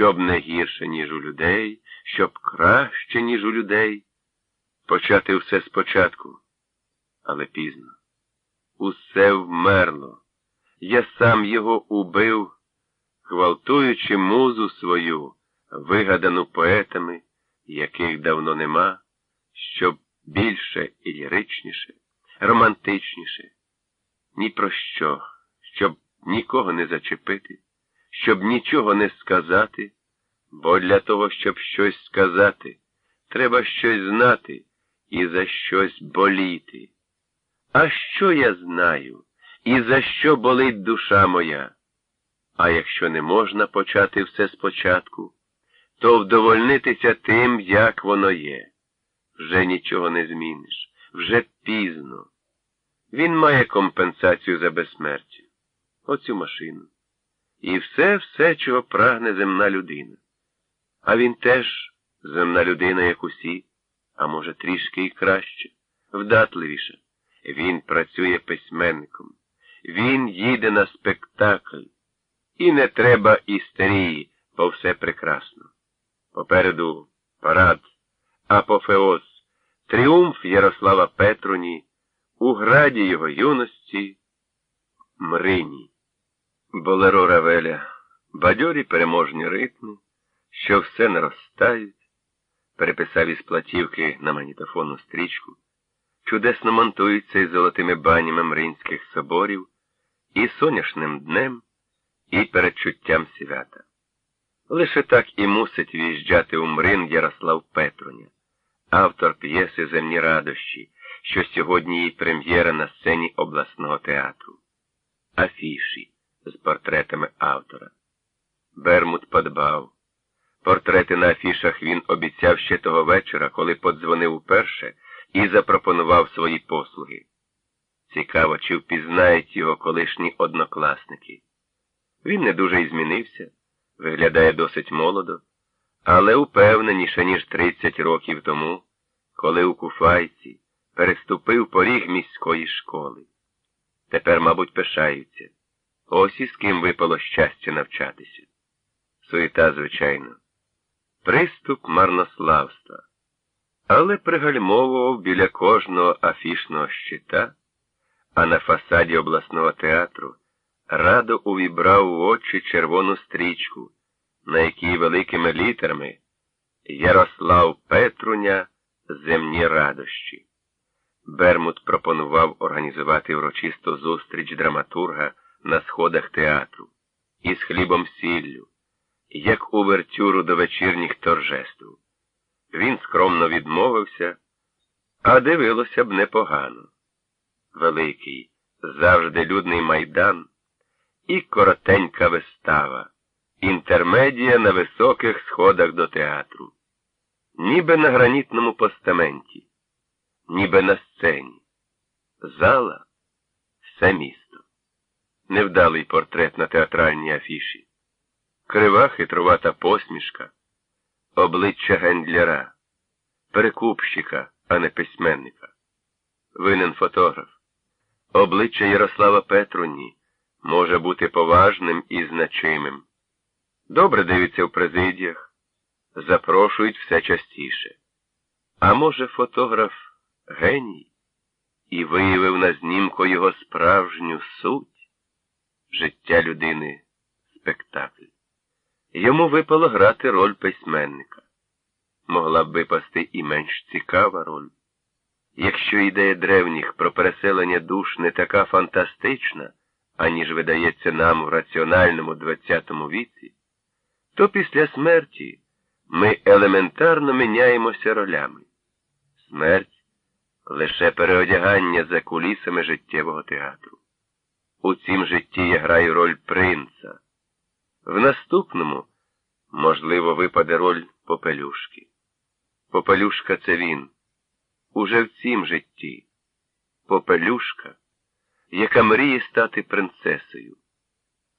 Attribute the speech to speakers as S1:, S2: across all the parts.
S1: щоб не гірше, ніж у людей, щоб краще, ніж у людей. Почати все спочатку, але пізно. Усе вмерло. Я сам його убив, гвалтуючи музу свою, вигадану поетами, яких давно нема, щоб більше і ліричніше, романтичніше, ні про що, щоб нікого не зачепити, щоб нічого не сказати, бо для того, щоб щось сказати, треба щось знати і за щось боліти. А що я знаю, і за що болить душа моя? А якщо не можна почати все спочатку, то вдовольнитися тим, як воно є. Вже нічого не зміниш, вже пізно. Він має компенсацію за безсмертя, оцю машину. І все, все, чого прагне земна людина. А він теж земна людина, як усі, а може, трішки і краще, вдатливіше. Він працює письменником, він їде на спектакль. І не треба істерії, бо все прекрасно. Попереду парад, апофеоз, тріумф Ярослава Петруні, у граді його юності, Мрині. Болеро Равеля, бадьорі переможні ритми, що все наростають, переписав із платівки на магнітофонну стрічку, чудесно монтуються із золотими банями мринських соборів, і соняшним днем, і передчуттям свята. Лише так і мусить в'їжджати у Мрин Ярослав Петруня, автор п'єси Земні радощі, що сьогодні її прем'єра на сцені обласного театру. Афіші з портретами автора. Бермут подбав. Портрети на афішах він обіцяв ще того вечора, коли подзвонив уперше і запропонував свої послуги. Цікаво, чи впізнають його колишні однокласники. Він не дуже й змінився, виглядає досить молодо, але упевненіше, ніж 30 років тому, коли у Куфайці переступив поріг міської школи. Тепер, мабуть, пишаються. Ось із ким випало щастя навчатися. Суєта, звичайно. Приступ марнославства. Але пригальмовував біля кожного афішного щита, а на фасаді обласного театру радо увібрав в очі червону стрічку, на якій великими літерами Ярослав Петруня Земні радощі. Бермут пропонував організувати урочисту зустріч драматурга на сходах театру із хлібом сіллю, як увертюру до вечірніх торжеств. Він скромно відмовився, а дивилося б непогано. Великий, завжди людний майдан і коротенька вистава, інтермедія на високих сходах до театру, ніби на гранітному постаменті, ніби на сцені, зала все місто. Невдалий портрет на театральній афіші, крива хитрувата посмішка, обличчя гендляра, перекупщика, а не письменника. Винен фотограф. Обличчя Ярослава Петруні може бути поважним і значимим. Добре дивиться в президіях, запрошують все частіше. А може, фотограф геній і виявив на знімку його справжню суть життя людини спектакль. Йому випало грати роль письменника. Могла б випасти і менш цікава роль. Якщо ідея древніх про переселення душ не така фантастична, аніж видається нам в раціональному ХХ віці, то після смерті ми елементарно міняємося ролями. Смерть лише переодягання за кулісами життєвого театру. У цім житті я граю роль принца. В наступному, можливо, випаде роль попелюшки. Попелюшка це він. Уже в цім житті. Попелюшка яка мріє стати принцесою.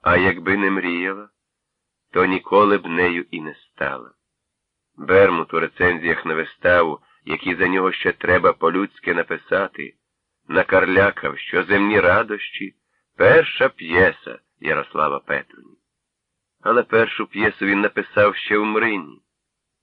S1: А якби не мріяла, то ніколи б нею і не стала. Бермут у рецензіях на виставу, які за нього ще треба по-людськи написати, накарлякав, що земні радощі перша п'єса Ярослава Петруні. Але першу п'єсу він написав ще в Мрині.